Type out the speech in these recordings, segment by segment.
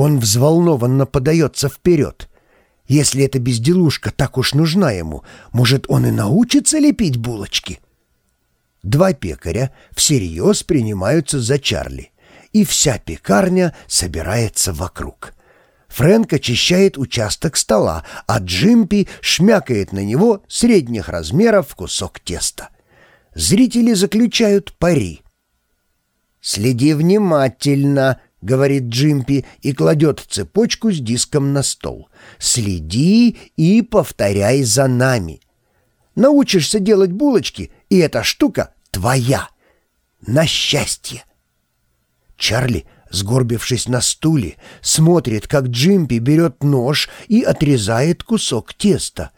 Он взволнованно подается вперед. Если эта безделушка так уж нужна ему, может, он и научится лепить булочки? Два пекаря всерьез принимаются за Чарли, и вся пекарня собирается вокруг. Фрэнк очищает участок стола, а Джимпи шмякает на него средних размеров кусок теста. Зрители заключают пари. «Следи внимательно», — говорит Джимпи и кладет цепочку с диском на стол. «Следи и повторяй за нами. Научишься делать булочки, и эта штука твоя. На счастье!» Чарли сгорбившись на стуле, смотрит, как Джимпи берет нож и отрезает кусок теста.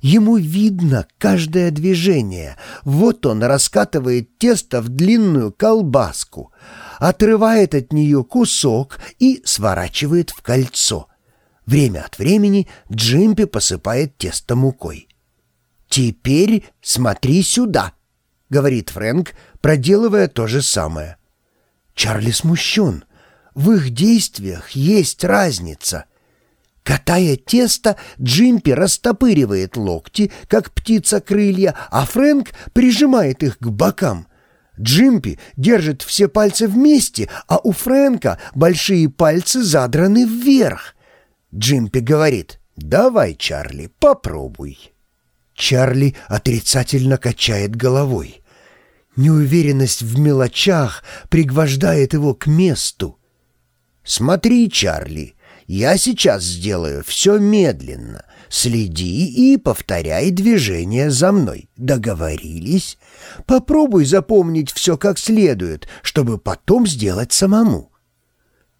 Ему видно каждое движение. Вот он раскатывает тесто в длинную колбаску, отрывает от нее кусок и сворачивает в кольцо. Время от времени Джимпи посыпает тесто мукой. «Теперь смотри сюда», — говорит Фрэнк, проделывая то же самое. Чарли смущен — в их действиях есть разница. Катая тесто, Джимпи растопыривает локти, как птица крылья, а Фрэнк прижимает их к бокам. Джимпи держит все пальцы вместе, а у Фрэнка большие пальцы задраны вверх. Джимпи говорит «Давай, Чарли, попробуй». Чарли отрицательно качает головой. Неуверенность в мелочах пригвождает его к месту. «Смотри, Чарли, я сейчас сделаю все медленно. Следи и повторяй движение за мной. Договорились? Попробуй запомнить все как следует, чтобы потом сделать самому».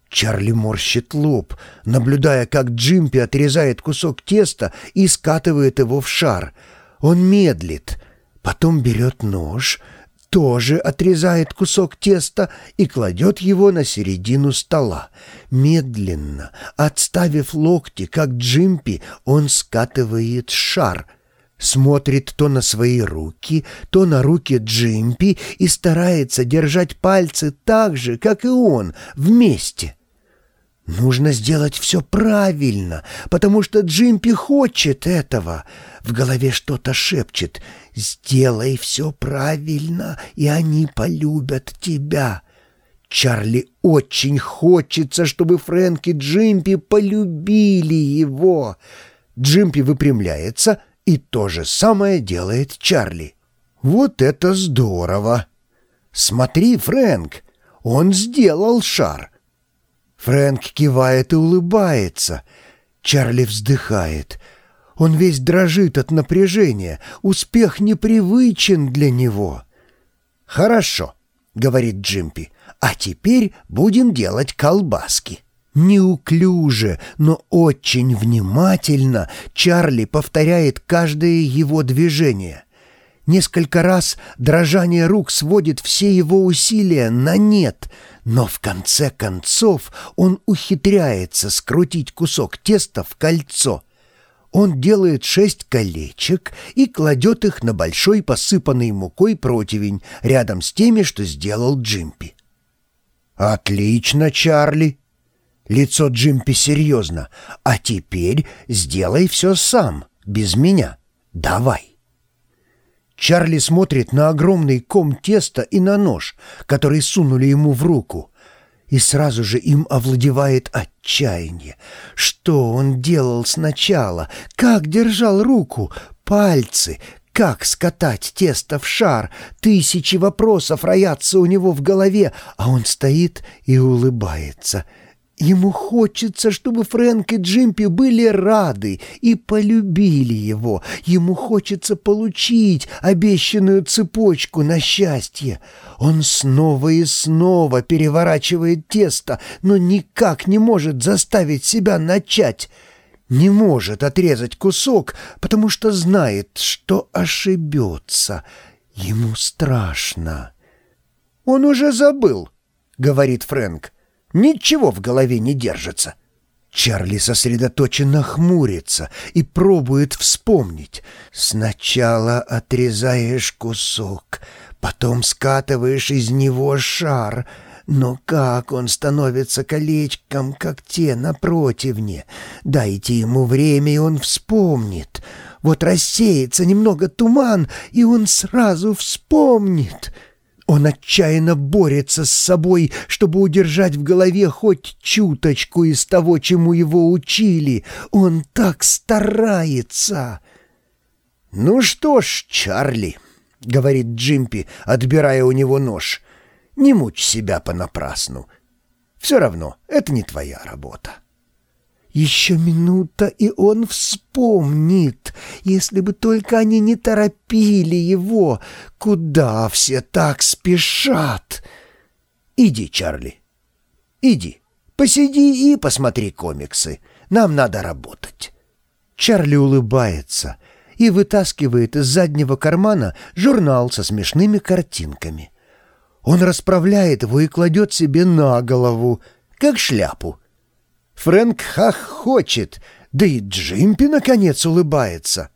Чарли морщит лоб, наблюдая, как Джимпи отрезает кусок теста и скатывает его в шар. Он медлит, потом берет нож — тоже отрезает кусок теста и кладет его на середину стола. Медленно, отставив локти, как Джимпи, он скатывает шар — смотрит то на свои руки, то на руки Джимпи и старается держать пальцы так же, как и он, вместе. Нужно сделать все правильно, потому что Джимпи хочет этого. В голове что-то шепчет. «Сделай все правильно, и они полюбят тебя». Чарли очень хочется, чтобы Фрэнк и Джимпи полюбили его. Джимпи выпрямляется, и то же самое делает Чарли. Вот это здорово! Смотри, Фрэнк, он сделал шар. Фрэнк кивает и улыбается. Чарли вздыхает. Он весь дрожит от напряжения. Успех непривычен для него. «Хорошо», — говорит Джимпи, — «а теперь будем делать колбаски». Неуклюже, но очень внимательно Чарли повторяет каждое его движение. Несколько раз дрожание рук сводит все его усилия на нет — но в конце концов он ухитряется скрутить кусок теста в кольцо. Он делает шесть колечек и кладет их на большой посыпанный мукой противень рядом с теми, что сделал Джимпи. «Отлично, Чарли!» Лицо Джимпи серьезно. «А теперь сделай все сам, без меня. Давай!» Чарли смотрит на огромный ком теста и на нож, который сунули ему в руку. И сразу же им овладевает отчаяние. Что он делал сначала? Как держал руку? Пальцы? Как скатать тесто в шар? Тысячи вопросов роятся у него в голове, а он стоит и улыбается — Ему хочется, чтобы Фрэнк и Джимпи были рады и полюбили его. Ему хочется получить обещанную цепочку на счастье. Он снова и снова переворачивает тесто, но никак не может заставить себя начать. Не может отрезать кусок, потому что знает, что ошибется. Ему страшно. «Он уже забыл», — говорит Фрэнк. Ничего в голове не держится. Чарли сосредоточенно хмурится и пробует вспомнить. Сначала отрезаешь кусок, потом скатываешь из него шар, Но как он становится колечком, как те на противне? Дайте ему время, и он вспомнит. Вот рассеется немного туман, и он сразу вспомнит. Он отчаянно борется с собой, чтобы удержать в голове хоть чуточку из того, чему его учили. Он так старается. «Ну что ж, Чарли», — говорит Джимпи, отбирая у него нож, — «не мучь себя понапрасну. Все равно, это не твоя работа». Еще минута, и он вспомнит, если бы только они не торопили его. Куда все так спешат? Иди, Чарли, иди, посиди и посмотри комиксы. Нам надо работать. Чарли улыбается и вытаскивает из заднего кармана журнал со смешными картинками. Он расправляет его и кладет себе на голову, как шляпу. Фрэнк хохочет, да и Джимпи, наконец, улыбается.